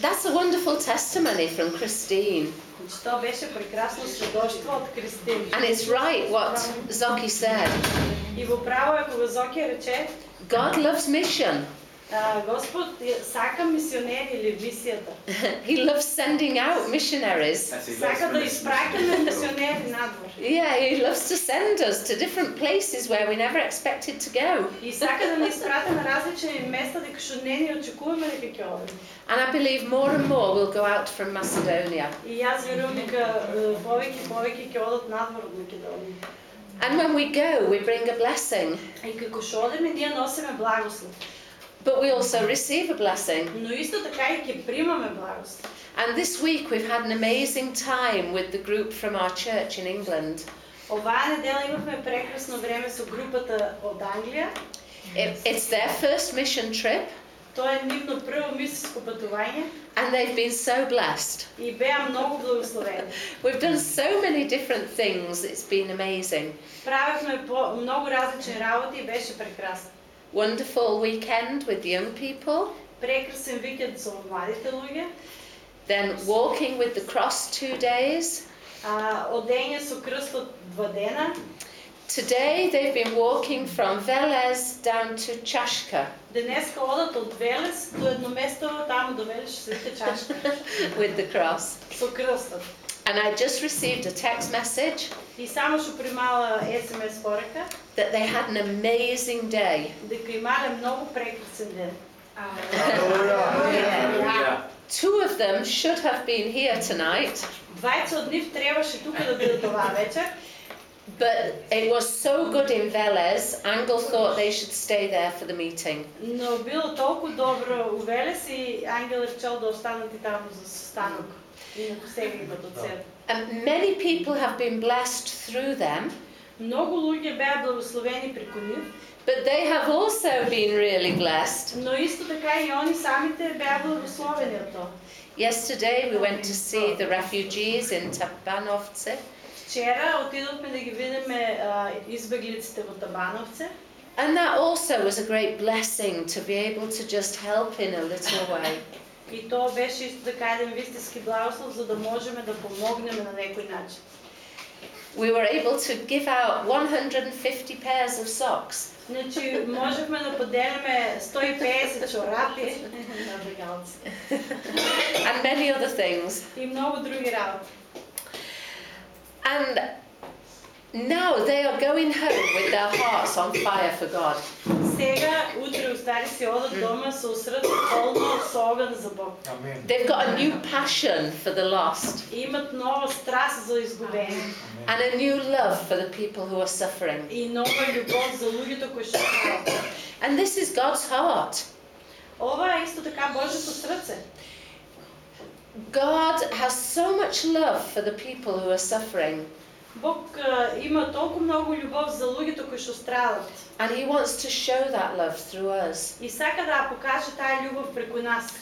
That's a wonderful testimony from Christine. And it's right what Zoki said. God loves mission. а, Господ е- сака мисионери или висията. he loves sending out missionaries. As he loves Сака да ministers. изпращаме мисионери надвор. Yeah, he loves to send us to different places where we never expected to go. И сака да ни изпрати на различни места дека што не ни очекуваме дека ќе одиме. And I believe more and more will go out from Macedonia. И јас верувам дека е, повеќе и повеќе ќе одат надвор од Македонија. And when we go, we bring a blessing, И како што одиме, ние носиме благослов. but we also receive a blessing. Но исто така и ќе примаме благослов. And this week we've had an amazing time with the group from our church in England. Оваа недела имавме прекрасно време со групата од Англија. It, it's their first mission trip, Тоа е нивно прво мисиско патување and they've been so blessed. и беа многу благословени. We've done so many different things, it's been amazing. Правевме по многу различни работи и беше прекрасно. wonderful weekend with young people. Со младите луѓе. Then walking with the cross two days. Одење со крстот два дена. Today they've been walking from Veles down to Chashka. Денеска одат од Велес до едно место таму до Чашка. With the cross. Со крстот. And I just received a text message. И само што примала SMS порака. That they had an amazing day. Дека имале многу прекрасен ден. Two of them should have been here tonight. Двајца од нив требаше тука да бидат оваа вечер. But it was so good in Veles, Angel thought they should stay there for the meeting. Било толку добро у Велес и Ангел да останат и таму за состанок. Инаку сега имат од себе. And many people have been blessed through them, Многу луѓе беа благословени преку нив, but they have also been really blessed. но исто така и они самите беа благословени од тоа. Yesterday we went to see the refugees in Tabanovce, Вчера отидовме да ги видиме а, избеглиците во Табановце and that also was a great blessing to be able to just help in a little way. и тоа беше исто така еден вистински благослов за да можеме да помогнеме на некој начин. We were able to give out 150 pairs of socks. Значи можевме да поделиме 150 чорапи на бегалци and many other things. и многу други работи. And now they are going home with their hearts on fire for God. Сега, утре устари си одат дома со срце полно со оган за Бог. Amen. They've got a new passion for the lost И имат нова страст за изгубени and a new love for the people who are suffering. и нова љубов за луѓето кои што страдат. And this is God's heart. Ова е исто така Божјото срце. God has so much love for the people who are suffering, Бог е, има толку многу љубов за луѓето кои што страдат and He wants to show that love through us. и сака да ја покаже таа љубов преку нас.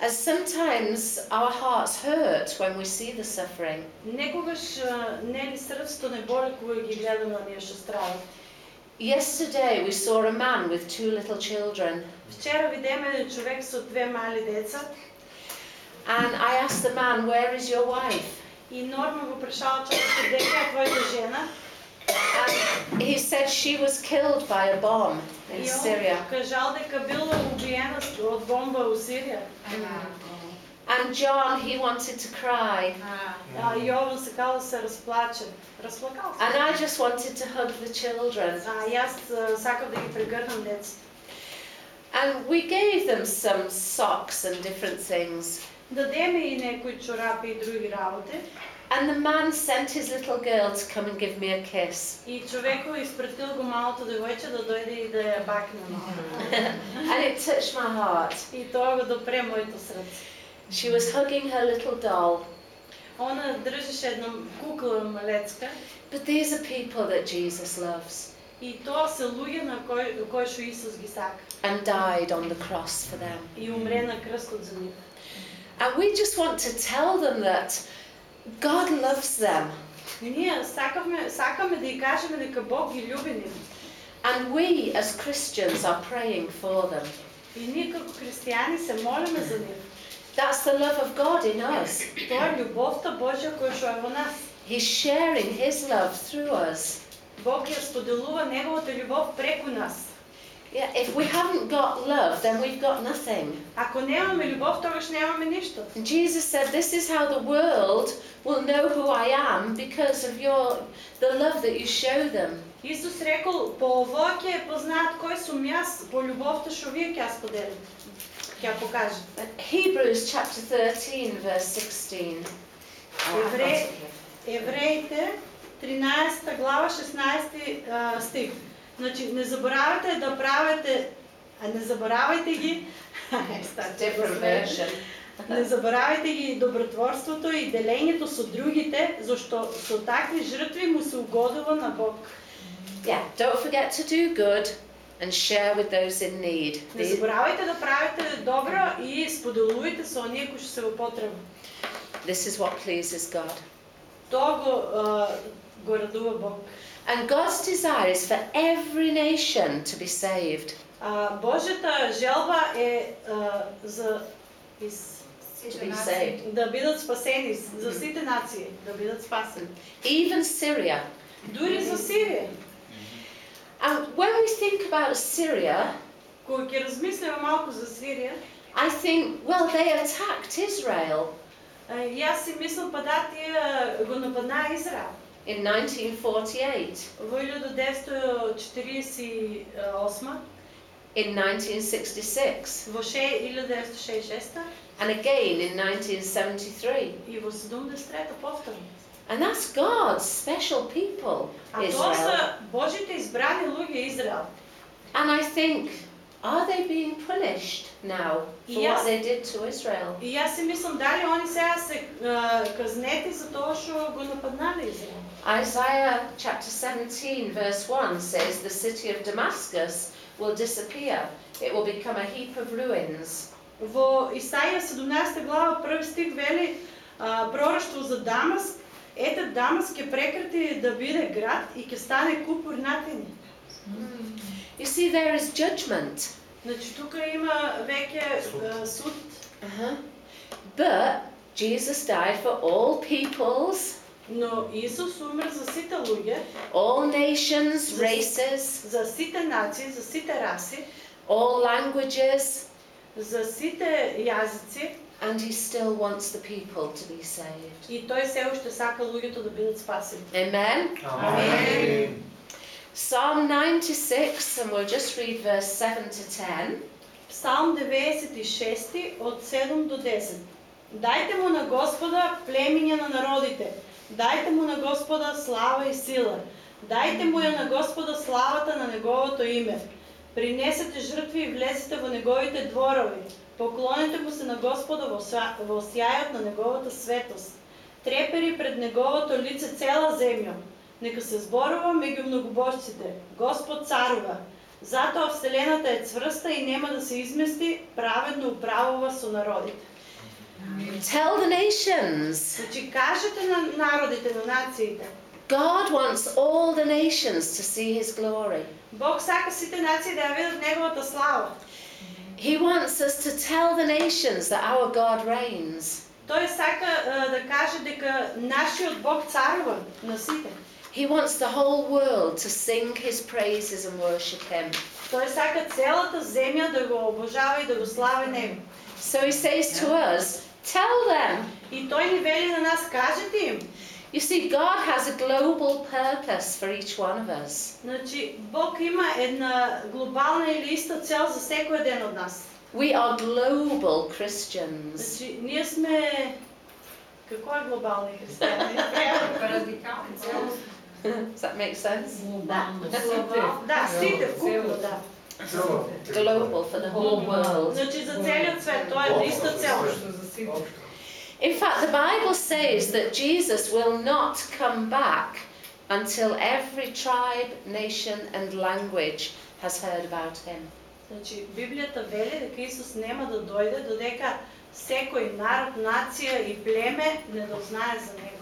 As sometimes our hearts hurt when we see the suffering, Некогаш е, нели срцето не боли кога ги гледаме на оние што страдат. Yesterday we saw a man with two little children, Вчера видеме еден човек со две мали деца and I asked the man, Where is your wife? и Норма го прашала човекот дека е твојата жена And he said she was killed by a bomb in и он Syria. кажал дека била убиена с- од бомба у Сирија. And John, he wanted to cry. А Јован се као да се разплаче. Разплакал се. And I just wanted to hug the children. А јас е, сакав да ги прегрнам деца. And we gave them some socks and different things. Дадеме и некои чорапи и други работи. And the man sent his little girl to come and give me a kiss. И човекот испратил го малото девојче да дојде и да ја бакне малку. And it touched my heart. И тоа го допре моето срце. She was hugging her little doll. Она држеше една кукла малецка But these are people that Jesus loves и тоа се луѓе на кои, кои што Исус ги сака. and died on the cross for them. И умре на крстот за нив. And we just want to tell them that God loves them. Ние сакавме, сакаме да ја кажеме дека Бог ги љуби нив. And we as Christians are praying for them. И ние како христијани се молиме за нив. That's the love of God in us. Тоа е љубовта Божја која што е во нас. He's sharing His love through us. Бог ја споделува неговата љубов преку нас. Yeah, if we haven't got love, then we've got nothing. Ако немаме љубов, тогаш немаме ништо. And Jesus said, This is how the world will know who I am because of your the love that you show them. Исус рекол, по ова ќе познаат кој сум јас, по љубовта што вие ќе ја споделите. Ќе ја покажете. And Hebrews chapter 13, verse 16. Oh, I've got Евреи- it here. Евреите, 13 глава, 16 а, стих. Значи, не заборавайте да правите, а не заборавайте ги, version. Не заборавайте ги добротворството и делењето со другите, зашто со такви жртви му се угодува на Бог. Yeah, don't forget to do good and share with those in need. Не заборавајте да правите добро и споделувајте со оние кои се потреба. This is what pleases God. Тоа го, го радува Бог. And God's desire is for every nation to be saved. А, Божјата желба е а, за из, To be saved. да бидат спасени, за сите нации, да бидат спасени. Even Syria. Дури за Сирија. And when we think about Syria, Кога ќе размислиме малку за Сирија, I think, well, they attacked Israel а, јас си мислам па да тие го нападнаа Израел. in 1948, Во 1948, in 1966, во ше- 1966 and again in 1973. и во 73 повторно. And that's God's special people, А тоа Israel. се Божите избрани луѓе Израел. And I think, are they being punished now for Yes. what they did to Israel? И јас си мислам дали они сега се а, казнети за тоа што го нападнале Израел. Isaiah chapter 17, verse 1 says, The city of Damascus will disappear, it will become a heap of ruins. Во Исаија 17 глава први стих вели а, пророштво за Дамаск, ете Дамаск ќе прекрати да биде град и ќе стане куп урнатини. You see, there is judgment. Значи тука има веќе а, суд, Uh-huh. But Jesus died for all peoples, но Исус умре за сите луѓе, all nations, races, за сите нации, за сите раси, all languages, за сите јазици and he still wants the people to be saved. и тој се уште сака луѓето да бидат спасени. Amen? Amen. Psalm 96, and we'll just read verse 7 to 10. Псалм 96 од 7 до 10. Дајте му на Господа племиња на народите. Дајте му на Господа слава и сила. Дајте му ја на Господа славата на неговото име. Принесете жртви и влезете во неговите дворови. Поклонете му се на Господа во, сјајот на неговата светост. Трепери пред неговото лице цела земја. Нека се зборува меѓу многобожците. Господ царува. Затоа Вселената е цврста и нема да се измести, праведно управува со народите. Tell the nations. Значи кажете на народите, на нациите. God wants all the nations to see his glory. Бог сака сите нации да ја видат неговата слава. He wants us to tell the nations that our God reigns. Тој сака е, да каже дека нашиот Бог царува на сите. He wants the whole world to sing his praises and worship him. Тој сака целата земја да го обожава и да го слави него. So he says to us, Tell them. И тој ни вели на нас, кажете им. You see, God has a global purpose for each one of us. Значи, Бог има една глобална или иста цел за секој еден од нас. We are global Christians. Значи, ние сме... Какво е глобални християни? Радикални цялост. Does that make sense? Да, сите вкупно, да. Global for the whole world. Значи за целиот свет, тоа е иста цел. In fact, the Bible says that Jesus will not come back until every tribe, nation, and language has heard about him. Значи, Библијата вели дека Исус нема да дојде додека секој народ, нација и племе не дознае за него.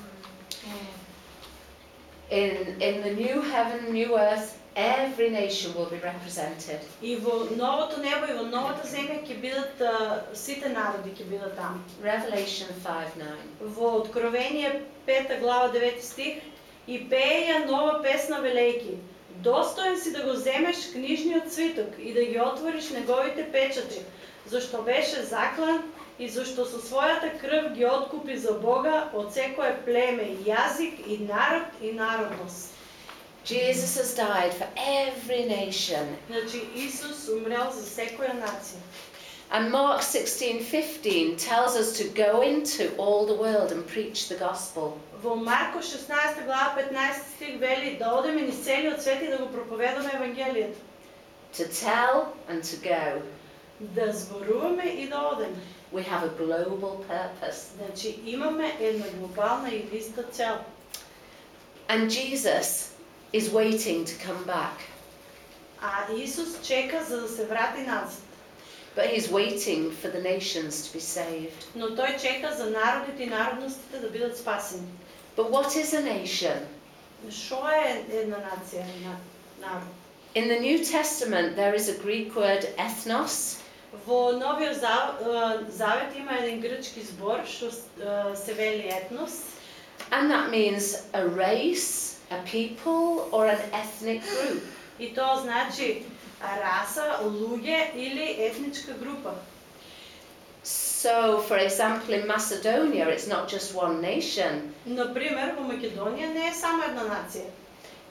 in, in the new heaven, new earth, every nation will be represented. И во новото небо и во новата земја ќе бидат сите народи ќе бидат таму. Revelation 5 9. Во Откровение 5 глава 9 стих и пее ја нова песна велејки. Достоен си да го земеш книжниот свиток и да ги отвориш неговите печати, зашто беше заклан и зашто со својата крв ги откупи за Бога од секое племе, јазик и народ и народност. Jesus has died for every nation. Значи Исус умрел за секоја нација. And Mark 16:15 tells us to go into all the world and preach the gospel. Во Марко 16 глава 15 стих вели да одеме низ целиот свет и да го проповедаме Евангелието. To tell and to go. Да зборуваме и да одеме. We have a global purpose. Значи имаме една глобална и иста цел. And Jesus is waiting to come back. А Исус чека за да се врати назад. But he's waiting for the nations to be saved. Но тој чека за народите и народностите да бидат спасени. But what is a nation? Што е една нација, на народ? In the New Testament, there is a Greek word ethnos, Во Новиот Зав- е, Завет има еден грчки збор што е, се вели етнос and that means a race, a people, or an ethnic group. и тоа значи раса, луѓе или етничка група. So, for example, in Macedonia, it's not just one nation. Например, во Македонија не е само една нација.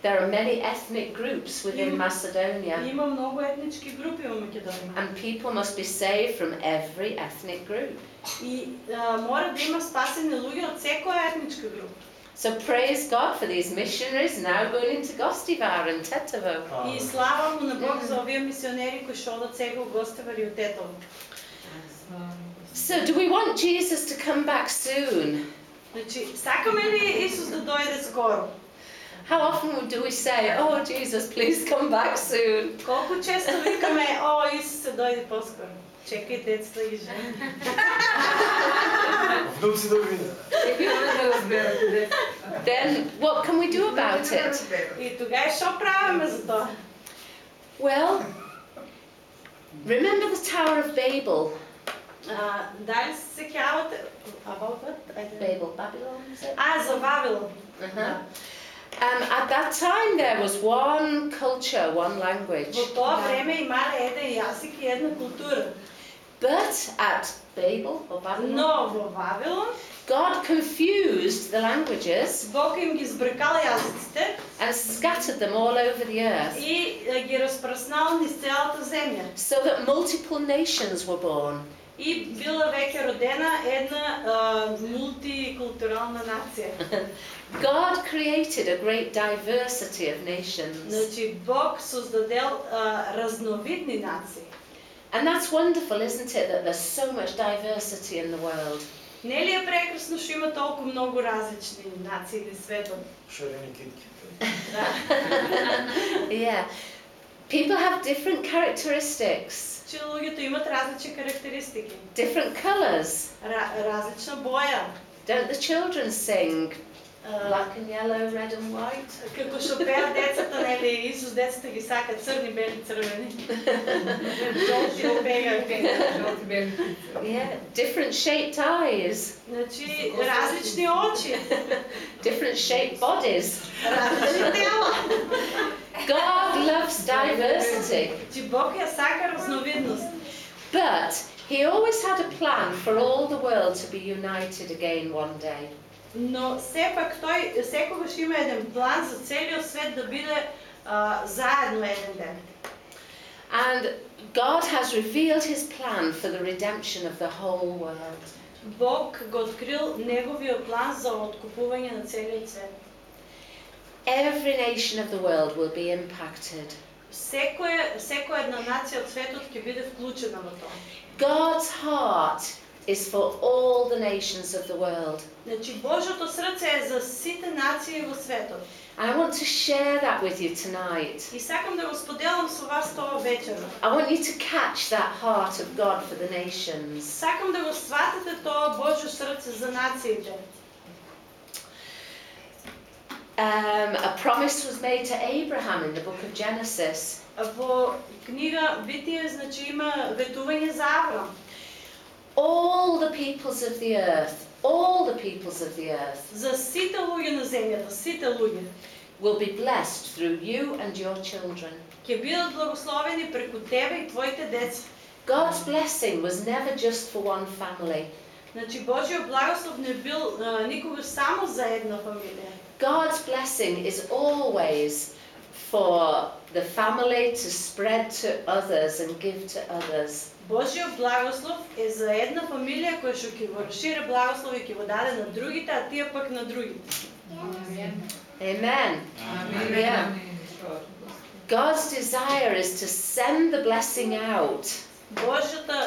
There are many ethnic groups within Mm. Macedonia, Има многу етнички групи во Македонија. and people must be saved from every ethnic group. И а, мора да има спасени луѓе од секоја етничка група. So, praise God for these missionaries now going into Gostivar and Tetovo. И слава му на Бог за овие мисионери кои што одат сега у Гостевар и у Тетово. So, do we want Jesus to come back soon? Значи, сакаме ли Исус да дојде скоро? How often do we say, Oh, Jesus, please come back soon? Колку често викаме, о, Исусе, дојди поскоро. Чекај децата ги жени. Внуци да видят. Всеки може да разберат къде Then, what can we do about it? И тогава што правиме за тоа? Well, remember the Tower of Babel? А, дали се сеќавате about what? Ајде. Babel, Babylon, is it? А, за Вавилон. Uh-huh. Um, at that time, there was one culture, one language. Во тоа време имале еден јазик и една култура. But at Babel or Babylon, Но во Вавилон God confused the languages Бог им ги збркал јазиците and scattered them all over the earth и е, ги распраснал низ целата земја. so that multiple nations were born. И била веќе родена една а, мултикултурална нација. God created a great diversity of nations. Значи Бог создадел а, разновидни нации. And that's wonderful, isn't it, that there's so much diversity in the world? Нели е прекрасно што има толку многу различни нации на светот? Шарени китки. Да. Yeah. People have different characteristics, Че луѓето имат различни карактеристики, different colours. Ра, различна боја. Don't the children sing А, black and yellow, red and white? Како што пеат децата, нели, Исус децата ги сака црни, бели, црвени. Жолти пега пега. Жълти бели птици. Yeah. Different shaped eyes, Значи, различни очи, different shaped bodies. различни тела. God loves diversity. Значи, Бог ја сака разновидност. But He always had a plan for all the world to be united again one day. Но сепак тој секогаш има еден план за целиот свет да биде а, заедно еден ден. And God has revealed His plan for the redemption of the whole world. Бог го открил неговиот план за откупување на целиот свет. Every nation of the world will be impacted. Секоја секоја една нација од светот ќе биде вклучена во тоа. God's heart is for all the nations of the world. Значи Божјото срце е за сите нации во светот. And I want to share that with you tonight. И сакам да го споделам со вас тоа вечерва. I want you to catch that heart of God for the nations. Сакам да го сватите тоа Божјо срце за нациите. Um, a promise was made to Abraham in the book of Genesis. Во книга Битие, значи има ветување за Аврам. All the peoples of the earth, all the peoples of the earth За сите луѓе на земјата, сите луѓе, will be blessed through you and your children. ќе бидат благословени преку тебе и твоите деца. God's blessing was never just for one family. Значи Божиот благослов не бил а, никогаш само за една фамилија. God's blessing is always for the family to spread to others and give to others. Божиот благослов е за една фамилија која што ќе го расшири благослов и ќе го даде на другите, а тие пак на другите. Amen. Yeah. God's desire is to send the blessing out. Божјата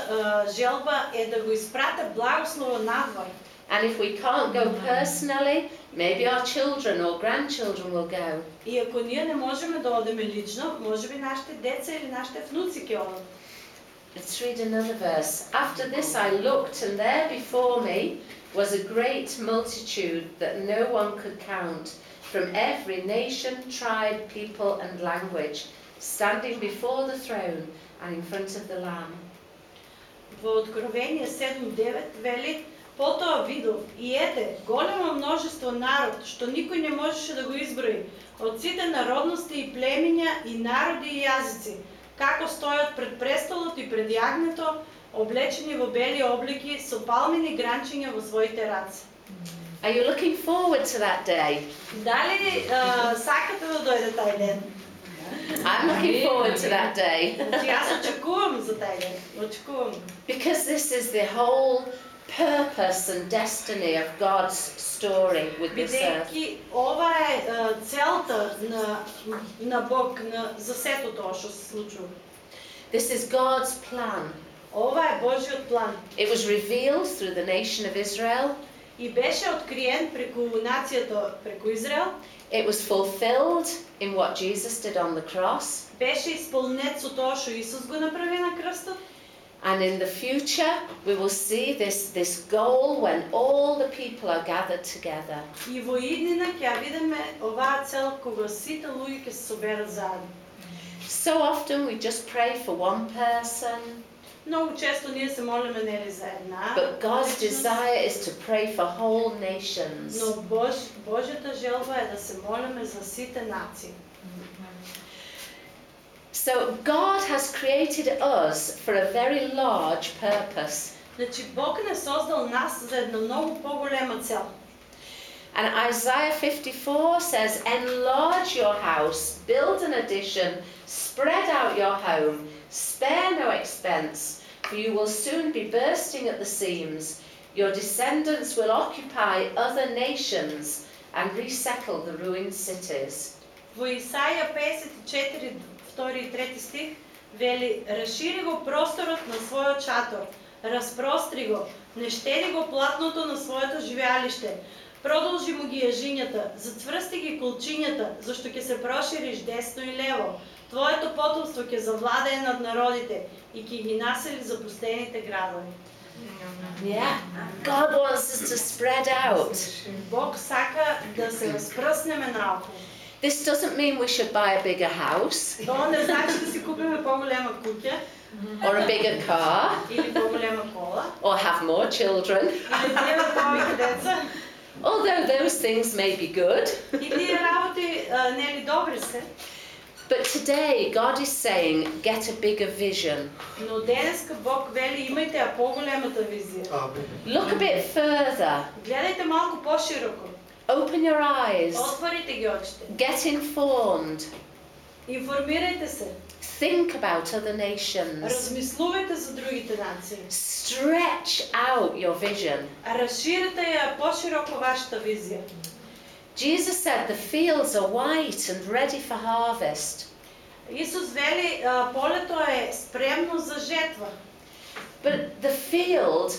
желба е да го испрате благослова надвор. And if we can't go personally, maybe our children or grandchildren will go. И ако ние не можеме да одиме лично, може би нашите деца или нашите внуци ќе одат. Let's read another verse. After this I looked, and there before me was a great multitude that no one could count, from every nation, tribe, people, and language, standing before the throne and in front of the Lamb. Во Откровение 7.9 вели Потоа видов и ете големо множество народ, што никој не можеше да го изброи, од сите народности и племиња и народи и јазици, како стојат пред престолот и пред јагнето, облечени во бели облики со палмини гранчиња во своите раце. Are you looking forward to that day? Дали сакате да дојде тај ден? I'm looking forward to that day. Значи јас очекувам за тај ден. Очекувам. Because this is the whole purpose and destiny of God's story with this earth. Бидејќи ова е а, целта на на Бог на за сето тоа што се случува. This is God's plan. Ова е Божиот план It was revealed through the nation of Israel. и беше откриен преку нацијата, преку Израел, It was fulfilled in what Jesus did on the cross. беше исполнет со тоа што Исус го направи на крстот And in the future, we will see this, this goal when all the people are gathered together. и во иднина ќе ја видиме оваа цел кога сите луѓе ќе се соберат заедно. So often we just pray for one person, Многу често ние се молиме нели за една, but God's личност, desire is to pray for whole nations. но Бож, Божјата желба е да се молиме за сите нации. So God has created us for a very large purpose. Значи Бог не создал нас за една многу поголема цел. And Isaiah 54 says, Enlarge your house, build an addition, spread out your home, spare no expense, for you will soon be bursting at the seams. Your descendants will occupy other nations and resettle the ruined cities. Во Исаја 54, 2 и 3 стих, вели, разшири го просторот на својот шатор, распростри го, не штеди го платното на своето живеалиште, продолжи му ги јажињата, зацврсти ги колчињата, зашто ќе се прошириш десно и лево. Твоето потомство ќе завладее над народите и ќе ги насели запустените градови. Yeah. God wants us to spread out. Бог сака да се разпръснеме наоколу. This doesn't mean we should buy a bigger house Тоа не значи да си купиме по-голема куќа or a bigger car или по-голема кола, or have more children. или да имаме повеќе деца. Although those things may be good, И тие работи а, нели добри се, but today God is saying get a bigger vision. но денеска Бог вели имајте ја поголемата визија. Амен. Look a bit further. Гледајте малку пошироко. Open your eyes. Отворите ги очите. Get informed. Информирајте се. Think about other nations. Размислувајте за другите нации. Stretch out your vision. Разширете ја пошироко вашата визија. Jesus said the fields are white and ready for harvest. Исус вели а, полето е спремно за жетва. But the field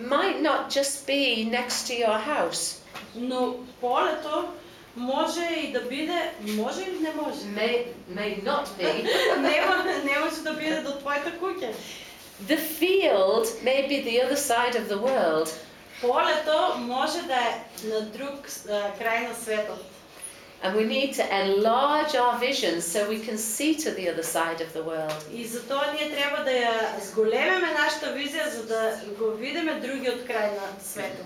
might not just be next to your house. Но полето може и да биде, може или не може? May, may not be. Нема, не може да биде до твоята куќа. The field may be the other side of the world. Полето може да е на друг а, крај на светот. And we need to enlarge our vision so we can see to the other side of the world. И затоа ние треба да ја зголемиме нашата визија за да го видиме другиот крај на светот.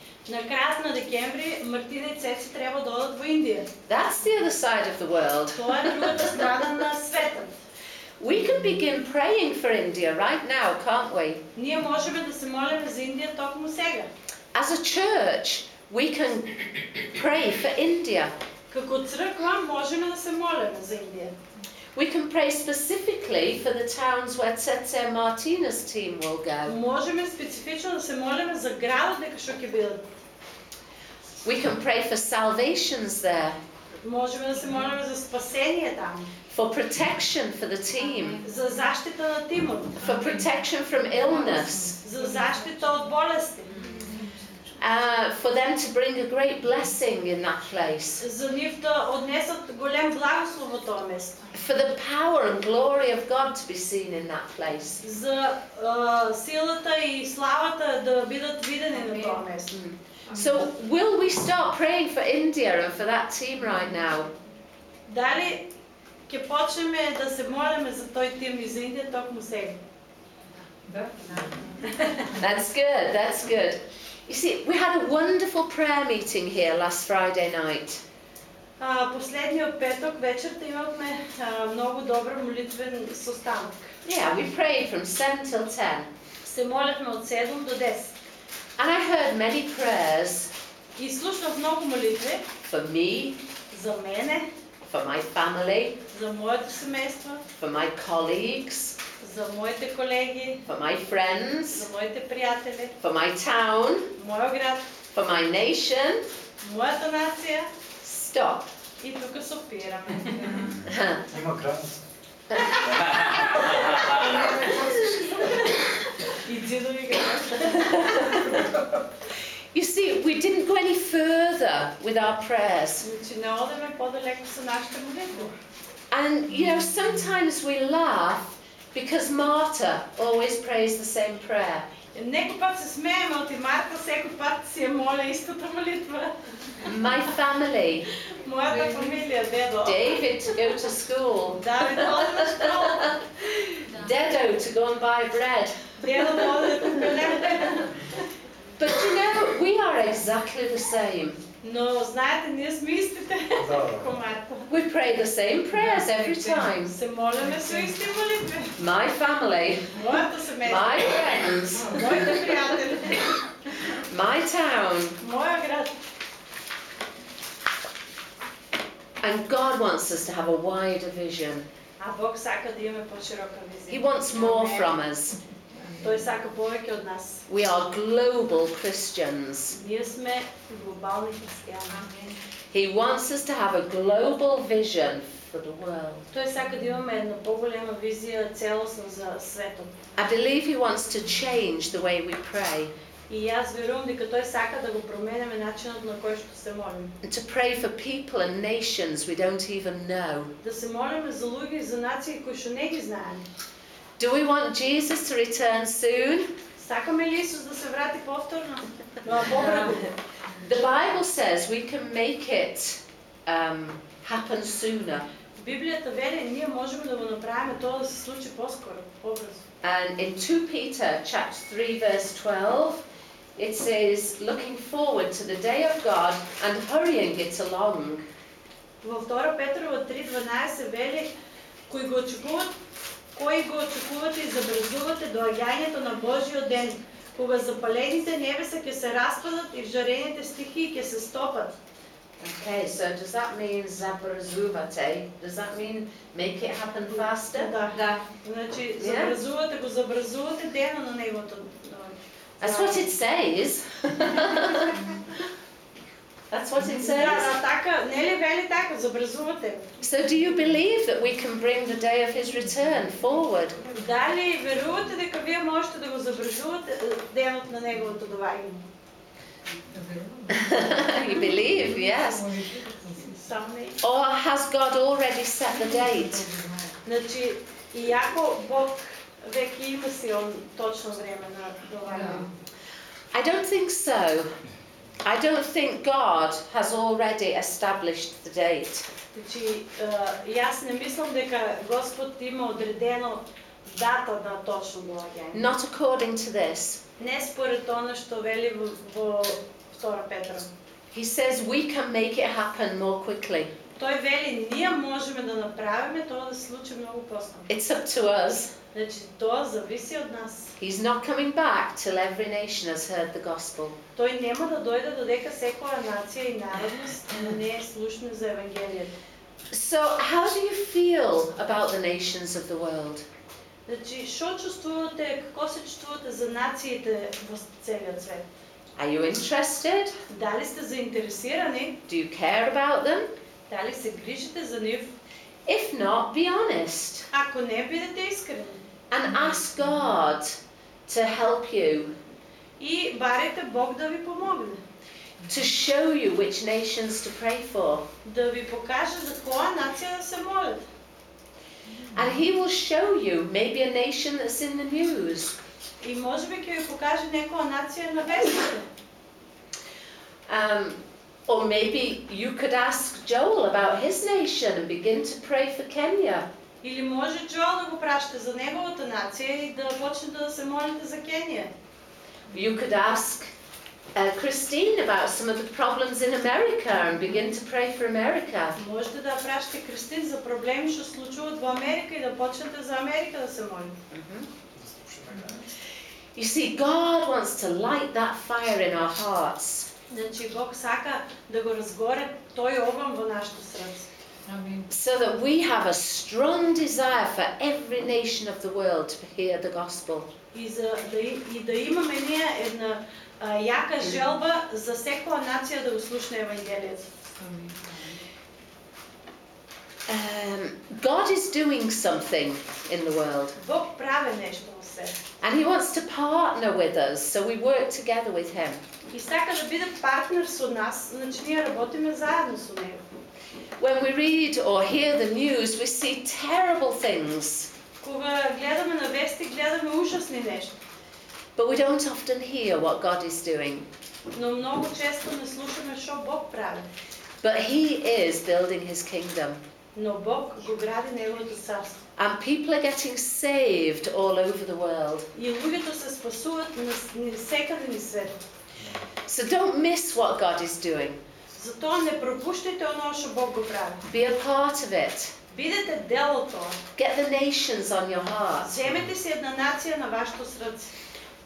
На крајот на декември Мартина и Цеци треба да одат во Индија. That's the other side of the world. Тоа е другата страна на светот. We can begin praying for India right now, can't we? Ние можеме да се молиме за Индија токму сега. As a church, we can pray for India. Како црква можеме да се молиме за Индија. We can pray specifically for the towns where Tsetse and Martina's team will go. Можеме специфично да се молиме за градот дека што ќе бидат. We can pray for salvations there, Можеме да се молиме за спасение таму, for protection for the team, за заштита на тимот, for protection from illness, за заштита од болести, uh, for them to bring a great blessing in that place, за нив да однесат голем благослов во тоа место, for the power and glory of God to be seen in that place. за а, силата и славата да бидат видени на тоа место. So, will we start praying for India and for that team right now? Дали ќе почнеме да се молиме за тој тим и за Индија токму сега? Да. That's good, that's good. You see, we had a wonderful prayer meeting here last Friday night. А, последниот петок вечерта имавме а, многу добар молитвен состанок. Yeah, we prayed from 7 till 10. Се молевме од 7 до 10. And I heard many prayers И слушнав многу молитви for me, за мене, for my family, за моето семејство, for my colleagues, за моите колеги, for my friends, за моите пријатели, for my town, мојот град, for my nation. мојата нација Stop. и тука сопираме. Има граница. И дзидови град. You see, we didn't go any further with our prayers. Значи не одеме подалеку со нашите молитви. And you know, sometimes we laugh because Marta always prays the same prayer. Некој пат се смееме од и Марта секој пат си ја моля истата молитва. My family, Мојата фамилија, дедо. David to go to school, Давид оди на школа. Dedo to go and buy bread. Дедо да оди да купи леп. But you know, we are exactly the same. Но знаете, ние сме истите. Да, да. Ко Марта. We pray the same prayers every time. Се молиме со исти молитви. My family, Моето семејство. my friends, Моите пријатели. my town. Моја град. And God wants us to have a wider vision. А Бог сака да имаме поширока He визија. wants more from us. Тој сака повеќе од нас. We are global Christians. Ние сме глобални христијани. He wants us to have a global vision for the world. Тој сака да имаме една поголема визија целосна за светот. I believe He wants to change the way we pray И јас верувам дека тој сака да го промениме начинот на кој што се молиме. and to pray for people and nations we don't even know. Да се молиме за луѓе и за нации кои што не ги знаеме. Do we want Jesus to return soon? Сакаме ли Исус да се врати повторно? Но побрзо. The Bible says we can make it um, happen sooner. Библијата вели ние можеме да го направиме тоа да се случи поскоро, побрзо. And in 2 Peter chapter 3 verse 12, it says, looking forward to the day of God and hurrying it along. Во 2 Петрова 3.12 вели кои го очекуват кои го очекувате и забрзувате доаѓањето на Божиот ден, кога запалените небеса ќе се распадат и вжарените стихии ќе се стопат. Okay, so does that mean zabrazuvate? Does that mean make it happen faster? Да. Да. Значи, Yeah. забрзувате го, забрзувате дена на доаѓање. That's what it says. That's what it Да, says. да, така, не ли вели така, забразувате. So, do you believe that we can bring the day of his return forward? Дали верувате дека вие можете да го забразувате е, денот на неговото доаѓање? you believe, yes. Само не. Or has God already set the date? Значи, иако Бог веќе има си он точно време на доаѓање. I don't think so. I don't think God has already established the date. Значи, е, јас не мислам дека Господ има одредено дата на точно доаѓање. Not according to this. Не според она што вели во, во 2 Петра. He says we can make it happen more quickly. Тој вели, ние можеме да направиме тоа да се случи многу посно. It's up to us. Значи, тоа зависи од нас. He's not coming back till every nation has heard the gospel. Тој нема да дојде додека секоја нација и народност не е слушна за Евангелието. So, how do you feel about the nations of the world? Значи, што чувствувате, како се чувствувате за нациите во целиот свет? Are you interested? Дали сте заинтересирани? Do you care about them? Дали се грижите за нив? If not, be honest Ако не, бидете искрени. and ask God to help you, И барете Бог да ви помогне. to show you which nations to pray for. Да ви покаже за која нација да се молите. And He will show you maybe a nation that's in the news. И може би ќе ви покаже некоја нација на вестите. Um, or maybe you could ask Joel about his nation and begin to pray for Kenya. Или може Джоел да го прашате за неговата нација и да почнете да се молите за Кенија. You could ask uh, Christine about some of the problems in America and begin to pray for America. Можете да прашате Кристин за проблеми што случуваат во Америка и да почнете за Америка да се молите. You see, God wants to light that fire in our hearts. Значи Бог сака да го разгоре тој оган во нашето срце. Амин. so that we have a strong desire for every nation of the world to hear the gospel. И за да и, и да имаме ние една а, јака желба за секоја нација да го слушне евангелието. Амин. Um, God is doing something in the world, Бог прави нешто во себе. and He wants to partner with us, so we work together with Him. И сака да биде партнер со нас, значи ние работиме заедно со него. When we read or hear the news, we see terrible things, Кога гледаме на вести, гледаме ужасни нешта, but we don't often hear what God is doing. но многу често не слушаме што Бог прави. But He is building His kingdom, Но Бог го гради неговото царство. and people are getting saved all over the world. И луѓето се спасуваат на с- ни- секаде ни светот. So don't miss what God is doing. Затоа не пропуштајте оноа што Бог го прави. Be a part of it. Бидете дел од тоа. Get the nations on your heart. Земете си една нација на вашето срце.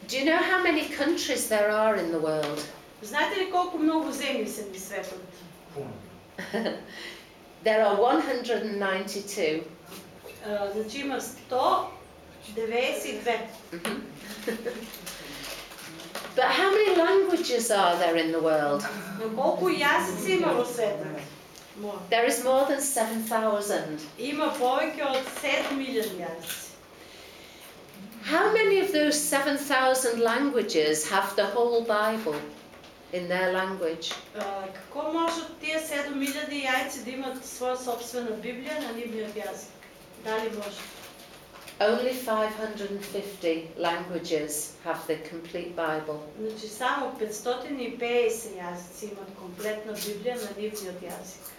Do you know how many countries there are in the world? Знаете ли колку многу земји се ни светот? Puno. There are 192. А, Значи има 192. Mhm. but how many languages are there in the world? Но колку јазици има во светот? Мо. There is more than 7,000. Има повеќе од 7.000 јазици. How many of those 7,000 languages have the whole Bible in their language? А, Како можат тие 7.000 јајци да имат своја собствена Библија на нивниот јазик? Дали може? Only 550 languages have the complete Bible. Значи само 550 јазици имат комплетна Библија на нивниот јазик.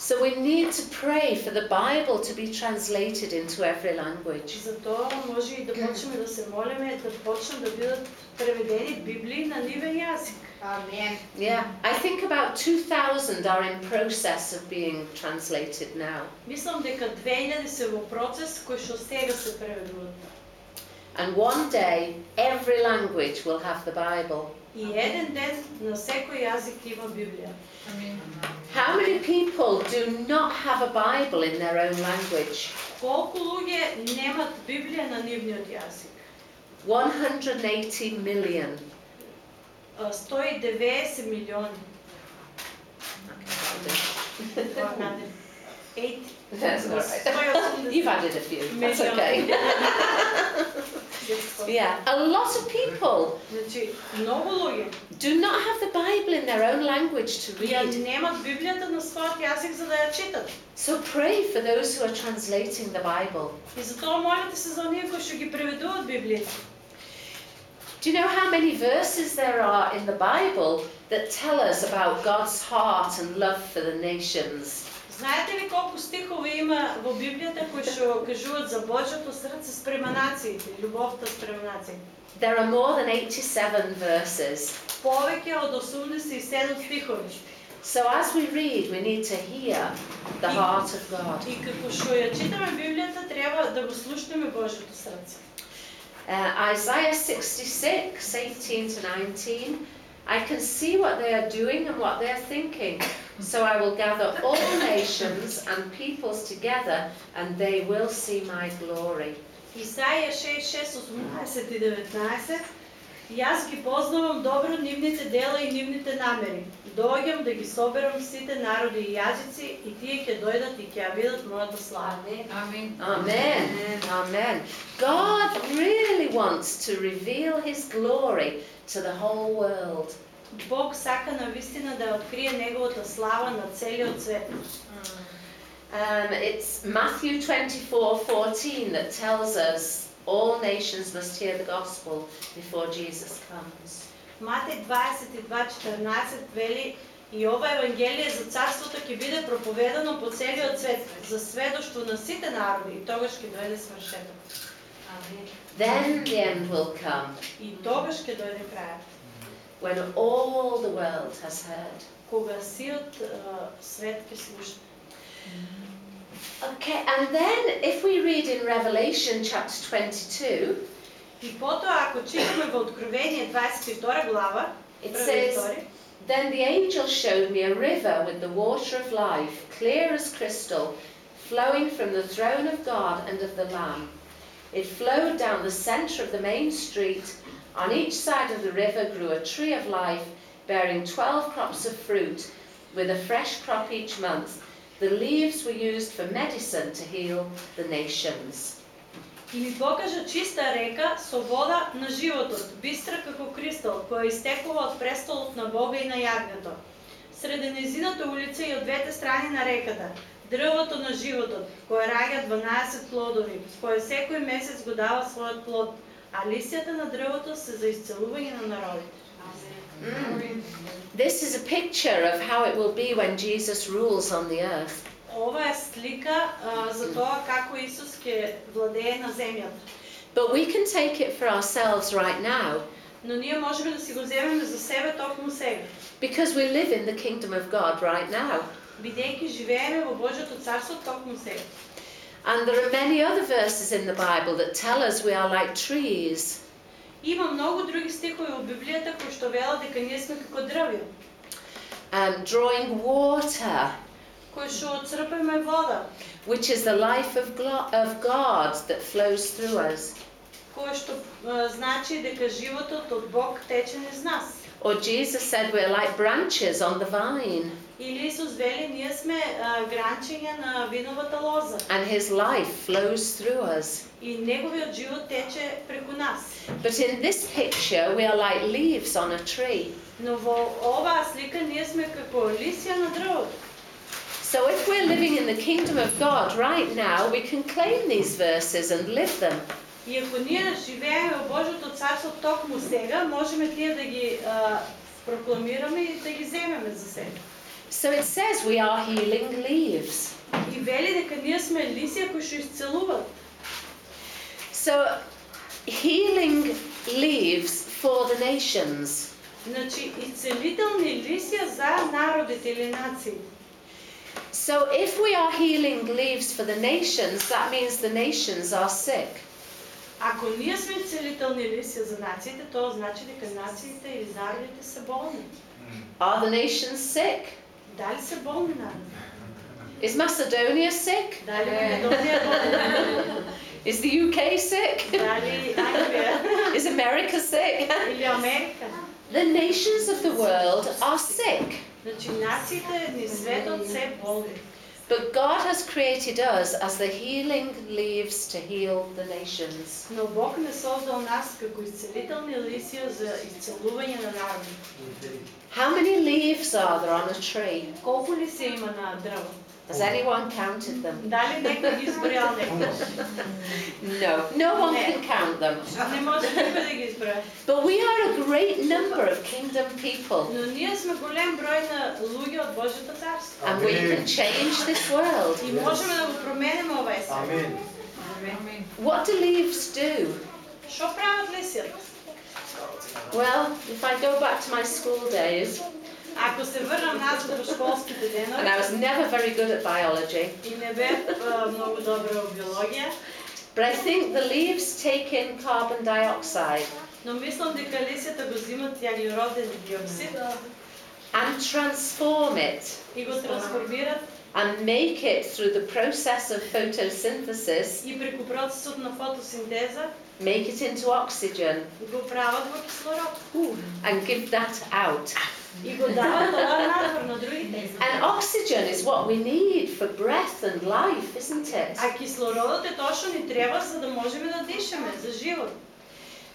So we need to pray for the Bible to be translated into every language. Затоа може и да почнеме да се молиме да почнат да бидат преведени Библии на нивен јазик. Амен. Yeah, I think about 2,000 are in process of being translated now. Мислам дека 2000 се во процес кој што сега се преведуваат. And one day, every language will have the Bible. И еден ден на секој јазик има Библија. Амин. How many people do not have a Bible in their own language? Колку луѓе немат Библија на нивниот јазик? 180 million. А, 190 милиони. Okay, I'll do. Eight. that's all right. You've added a few. That's okay. yeah, a lot of people do not have the Bible in their own language to read. So pray for those who are translating the Bible. Do you know how many verses there are in the Bible that tell us about God's heart and love for the nations? Знаете ли колку стихови има во Библијата кои што кажуваат за Божјото срце спрема нациите, љубовта спрема нациите? There are more than 87 verses. Повеќе од 87 стихови. So as we read, we need to hear the heart of God. И како што ја читаме Библијата, треба да го слушнеме Божјото срце. Uh, Isaiah 66, 18 to 19. I can see what they are doing and what they are thinking. So I will gather all nations and peoples together, and they will see my glory. Исаија 6, 6, 18 и 19 Јас ги познавам добро нивните дела и нивните намери. Доаѓам да ги соберам сите народи и јазици и тие ќе дојдат и ќе ја видат мојата слава. Амин. Amen. Amen. God really wants to reveal his glory to the whole world. Бог сака на вистина да ја открие неговата слава на целиот свет. Um, it's Matthew 24 14 that tells us all nations must hear the gospel before Jesus comes. Матеј 22:14 вели И ова Евангелие за Царството ќе биде проповедано по целиот свет, за сведоштво на сите народи, и тогаш ќе дојде свршеток. Then the end will come И тогаш ќе дојде крајот, when all the world has heard. кога сиот е, свет ќе слуша. Okay, and then if we read in Revelation chapter 22, И потоа, ако читаме во Откровение 22 глава, it први и says, втори, Then the angel showed me a river with the water of life, clear as crystal, flowing from the throne of God and of the Lamb. It flowed down the centre of the main street. On each side of the river grew a tree of life, bearing twelve crops of fruit, with a fresh crop each month. The leaves were used for medicine to heal the nations. И ми покажа чиста река со вода на животот, бистра како кристал, која истекува од престолот на Бога и на јагнето. Среде незината улица и од двете страни на реката, дрвото на животот, кое раѓа 12 плодови, кое секој месец го дава својот плод, а листјата на дрвото се за исцелување на народите. Mm. This is a picture of how it will be when Jesus rules on the earth. Ова е слика а, за тоа како Исус ќе владее на земјата. But we can take it for ourselves right now Но ние можеме да си го земеме за себе токму сега. because we live in the kingdom of God right now. бидејќи живееме во Божјото царство токму сега. And there are many other verses in the Bible that tell us we are like trees. Има многу други стихови во Библијата кои што велат дека ние сме како дрвја, um, drawing water, кои што црпиме вода, which is the life of, glo- of God that flows through us. кој што а, значи дека животот од Бог тече низ нас. Or Jesus said we're like branches on the vine, Или Исус вели ние сме а, гранчиња на виновата лоза and his life flows through us. и неговиот живот тече преку нас. But in this picture, we are like leaves on a tree. Но во оваа слика ние сме како лисја на дрвото. So if we're living in the kingdom of God right now, we can claim these verses and live them. И ако ние живееме во Божјото царство токму сега, можеме тие да ги а, прокламираме и да ги земеме за себе. So it says we are healing leaves. И вели дека ние сме лисија кои што исцелуваат. So healing leaves for the nations. Значи, исцелителни лисја за народите или нации. So if we are healing leaves for the nations, that means the nations are sick. Ако ние сме исцелителни лисја за нациите, тоа значи дека нациите или народите се болни. Are the nations sick? Дали се болни народи? Is Macedonia sick? Дали Македонија е болна? Is the UK sick? Дали Англија Is America sick? или Америка? The nations of the world are sick, Значи нациите ни светот се болни. but God has created us as the healing leaves to heal the nations. Но Бог не создал нас како исцелителни лисија за исцелување на народи. How many leaves are there on a tree? Колку ли се има на дрво? Has anyone counted them? Дали некој ги избројал некој? No, no one can count them. Не може никој да ги изброи. But we are a great number of kingdom people, Но ние сме голем број на луѓе од Божјото царство. and we can change this world. И можеме да го промениме овај свет. Амин. Амин. What do leaves do? Што прават лисјата? Well, if I go back to my school days, Ако се врнам назад во школските and денови, I was never very good at biology, и не бев а, многу добра во биологија, but I think the leaves take in carbon dioxide но мислам дека лисјата го зимат јаглероден диоксид and transform it и го трансформират and make it through the process of photosynthesis, и преку процесот на фотосинтеза make it into oxygen го прават во кислород and give that out. и го дават тоа надвор на другите. And oxygen is what we need for breath and life, isn't it? А кислородот е тоа што ни треба за да можеме да дишаме за живот.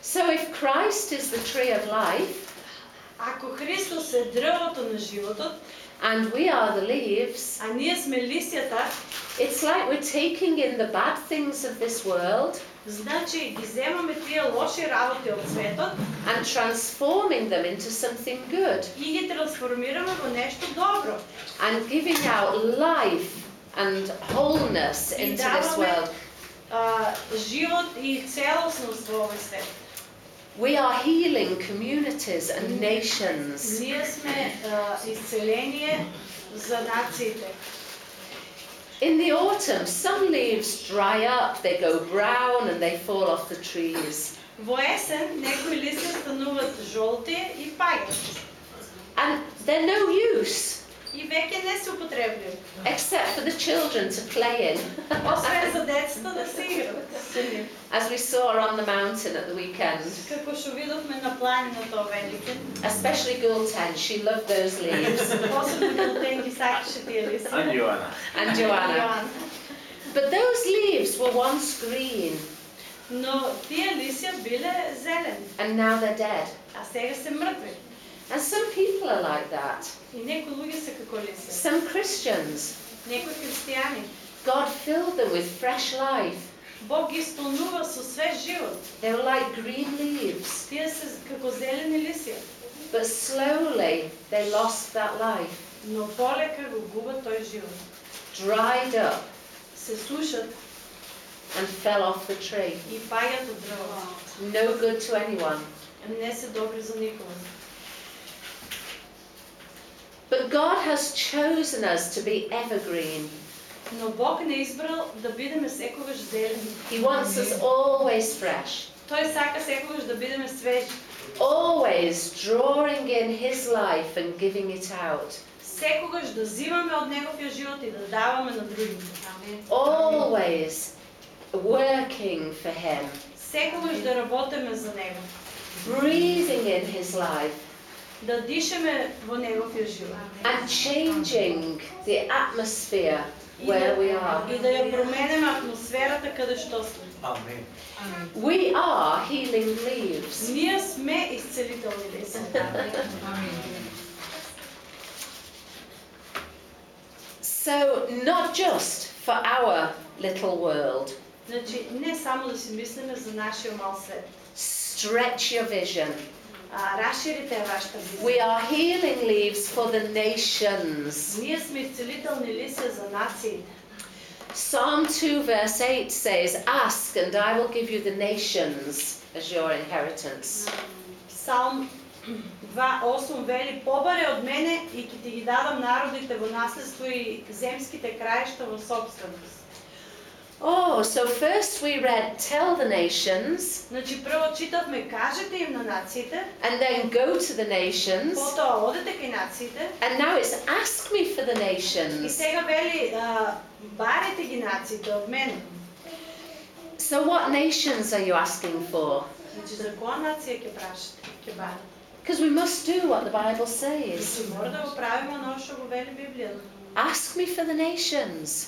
So if Christ is the tree of life Ако Христос е дрвото на животот, and we are the leaves, а ние сме лисјата, it's like we're taking in the bad things of this world значи ги земаме тие лоши работи од светот and transforming them into something good и ги трансформираме во нешто добро. and giving out life and wholeness И into this даваме world. а, живот и целосност во овој свет. We are healing communities and nations. Ние сме а, исцеление за нациите. In the autumn, some leaves dry up, they go brown and they fall off the trees. Во есен некои листи стануваат жолти и паѓаат. And they're no use И веќе не се употребливи. except for the children to play in, Освен за децата да се играат со нив. as we saw on the mountain at the weekend. Како што видовме на планината овој викенд, Especially Gulten, she loved those leaves. посебно Галтен ги сакаше тие листи. And Joanna. And Joanna. Јоан. But those leaves were once green Но тие лисја биле зелени, and now they're dead. а сега се мртви. And some people are like that. И некои луѓе се како лисја. Some Christians, Некои христијани. God filled them with fresh life. Бог ги исполнува со свеж живот. They were like green leaves. Тие се како зелени лисја. But slowly they lost that life, Но полека го губат тој живот. dried up, Се сушат and fell off the tree. и паѓат од дрвото. No good to anyone. Не се добри за никого. But God has chosen us to be evergreen. Но Бог не избрал да бидеме секогаш зелени. He wants us always fresh, Тој сака секогаш да бидеме свежи. always drawing in His life and giving it out, Секогаш да зимаме од неговиот живот и да даваме на другите. always working for Him, Секогаш да работиме за него. breathing in His life, Да дишеме во неговиот живот. and changing the atmosphere where we are. И да ја променеме атмосферата каде што сме. Амин. Амин. We are healing leaves. Ние сме исцелителни лиси. Амин. So, not just for our little world, Значи, не само да си мислиме за нашиот мал свет. stretch your vision. А, расширите вашата визија. We are healing leaves for the nations. Ние сме исцелителни лиси за нациите. Psalm 2, verse 8 says, Ask and I will give you the nations as your inheritance. Псалм 2.8 вели Побаре од мене и ќе ти ги дадам народите во наследство и земските краишта во собственост. Oh, so first we read, Tell the nations, Значи прво читавме кажете им на нациите, and then go to the nations, потоа одете кај нациите and now it's Ask me for the и nations. сега вели а, барете ги нациите од мене. So, what nations are you asking for? Значи за која нација ќе прашате, ќе барате? Because we must do what the Bible says. Значи мора да го правиме оно што го вели Библијата. Ask me for the nations.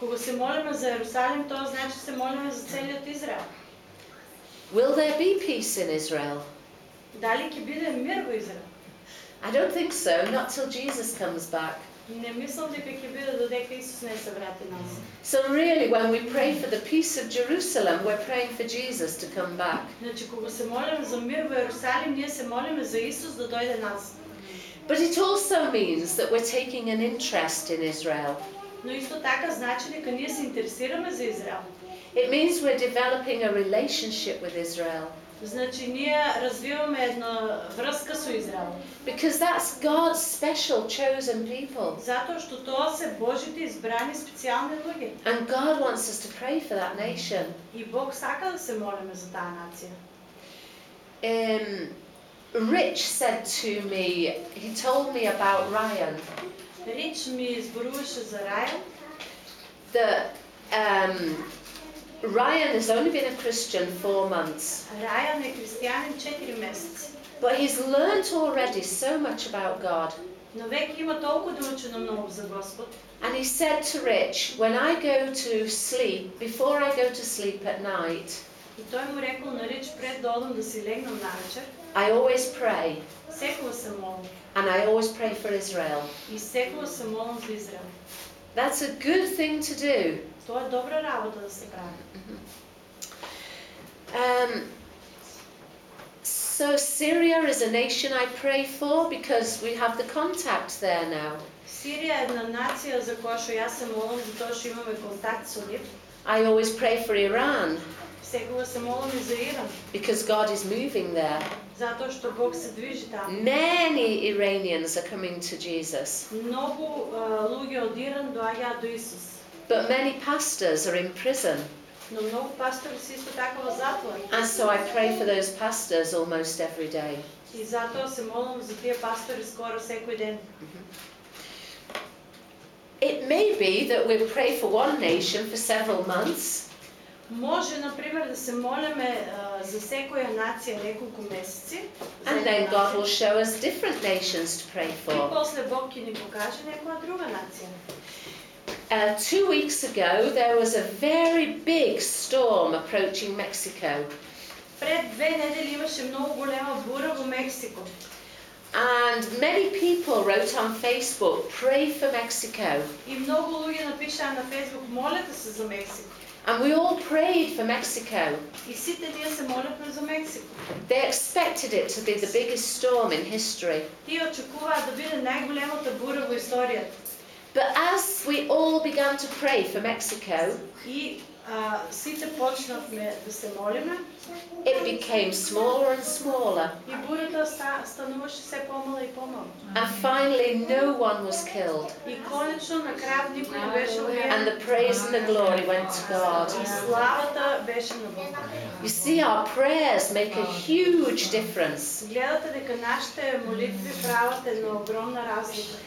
Кога се молиме за Ерусалим, тоа значи се молиме за целиот Израел. Will there be peace in Israel? Дали ќе биде мир во Израел? I don't think so, not till Jesus comes back. Не мислам дека ќе биде додека Исус не се врати нас. So, really, when we pray for the peace of Jerusalem, we're praying for Jesus to come back. Значи кога се молиме за мир во Ерусалим, ние се молиме за Исус да дојде нас. But it also means that we're taking an interest in Israel. Но исто така значи дека ние се интересираме за Израел. It means we're developing a relationship with Israel Значи ние развиваме една врска со Израел. because that's God's special chosen people. Затоа што тоа се Божите избрани специјални луѓе. And God wants us to pray for that nation. И Бог сака да се молиме за таа нација. Um, Rich said to me, he told me about Ryan, Рич ми зборуваше за Рајан, that um, Ryan has only been a Christian four months, Рајан е христијанин 4 месеци. but he's learnt already so much about God. Но веќе има толку научено многу за Господ. And he said to Rich, when I go to sleep, before I go to sleep at night, И тој му рекол на Рич пред да одам да си легнам навечер, I always pray, секогаш се молам. and I always pray for Israel. И секогаш се молам за Израел. That's a good thing to do. Тоа е добра работа да се прави. Um, so Syria is a nation I pray for because we have the contact there now. Сирија е една нација за која што јас се молам за тоа што имаме контакт со нив. I always pray for Iran Секогаш се молам и за Иран, because God is moving there. затоа што Бог се движи таму. Many Iranians are coming to Jesus, Многу а, луѓе од Иран доаѓаат до Исус. but many pastors are in prison. Но многу пастори се исто така во затвор. And so I pray for those pastors almost every day. И затоа се молам за тие пастори скоро секој ден. It may be that we pray for one nation for several months, Може, например, да се молиме а, за секоја нација неколку месеци. за and една then God will нација. show us different nations to pray И for. после Бог ќе ни покаже некоја друга нација. Uh, two weeks ago, there was a very big storm approaching Mexico, Пред две недели имаше многу голема бура во Мексико. and many people wrote on Facebook, Pray for Mexico. И многу луѓе напишаа на Фейсбук, молете се за Мексико. And we all prayed for Mexico. И сите ние се молевме за Мексико. They expected it to be the biggest storm in history. Тие очекуваат да биде најголемата бура во историјата. But as we all began to pray for Mexico, И а, сите почнавме да се молиме it became smaller and smaller. и бурата ста, стануваше се помала и помала. And finally, no one was killed. И конечно на крај никој не беше And убиен. the praise and the glory went to God. И славата беше на Бог. You see, our prayers make a huge difference. Гледате дека нашите молитви прават една огромна разлика.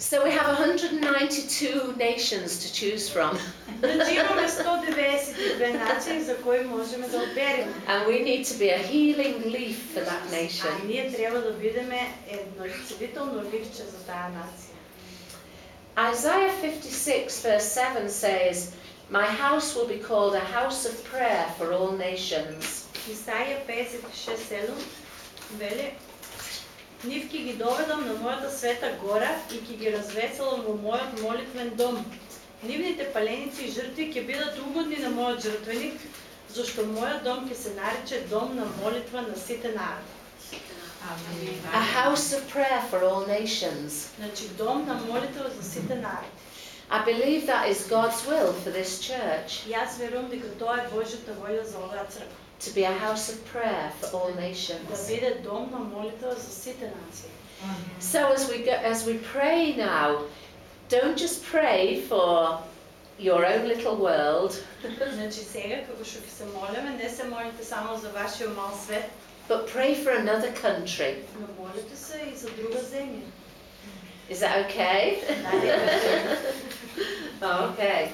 So we have 192 nations to choose from, Значи имаме 192 нации за кои можеме да одбереме. and we need to be a healing leaf for that А nation. ние треба да бидеме едно целително ливче за таа нација. Isaiah 56, verse 7 says, My house will be called a house of prayer for all nations. Исаија 56.7 вели Нив ќе ги доведам на мојата света гора и ќе ги развеселам во мојот молитвен дом. Нивните паленици и жртви ќе бидат угодни на мојот жртвеник, зашто мојот дом ќе се нарече дом на молитва на сите народи. A house of prayer for all nations. Значи дом на молитва за сите народи. I believe that is God's will for this church Јас верувам дека тоа е Божјата волја за оваа црква. to be a house of prayer for all nations. So as we go, as we pray now, don't just pray for your own little world. but pray for another country. Is that okay? okay.